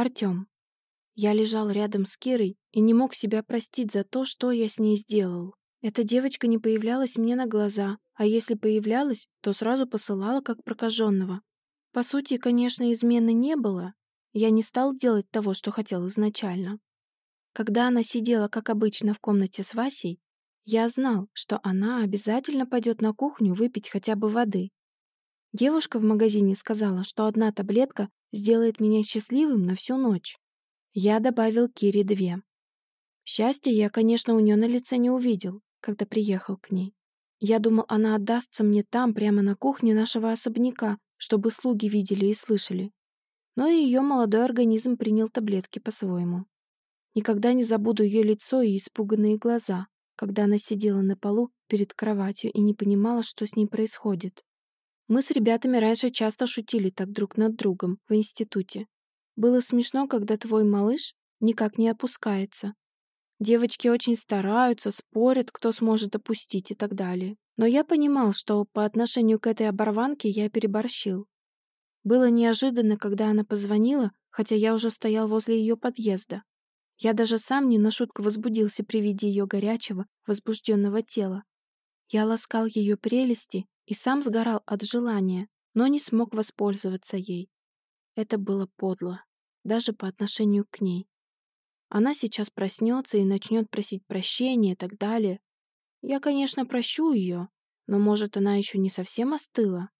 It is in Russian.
Артём. Я лежал рядом с Кирой и не мог себя простить за то, что я с ней сделал. Эта девочка не появлялась мне на глаза, а если появлялась, то сразу посылала как прокаженного. По сути, конечно, измены не было. Я не стал делать того, что хотел изначально. Когда она сидела, как обычно, в комнате с Васей, я знал, что она обязательно пойдет на кухню выпить хотя бы воды. Девушка в магазине сказала, что одна таблетка сделает меня счастливым на всю ночь. Я добавил Кире две. Счастья я, конечно, у нее на лице не увидел, когда приехал к ней. Я думал, она отдастся мне там, прямо на кухне нашего особняка, чтобы слуги видели и слышали. Но ее молодой организм принял таблетки по-своему. Никогда не забуду ее лицо и испуганные глаза, когда она сидела на полу перед кроватью и не понимала, что с ней происходит. Мы с ребятами раньше часто шутили так друг над другом в институте. Было смешно, когда твой малыш никак не опускается. Девочки очень стараются, спорят, кто сможет опустить и так далее. Но я понимал, что по отношению к этой оборванке я переборщил. Было неожиданно, когда она позвонила, хотя я уже стоял возле ее подъезда. Я даже сам не на шутку возбудился при виде ее горячего, возбужденного тела. Я ласкал ее прелести и сам сгорал от желания, но не смог воспользоваться ей. Это было подло, даже по отношению к ней. Она сейчас проснется и начнет просить прощения и так далее. Я, конечно, прощу ее, но, может, она еще не совсем остыла.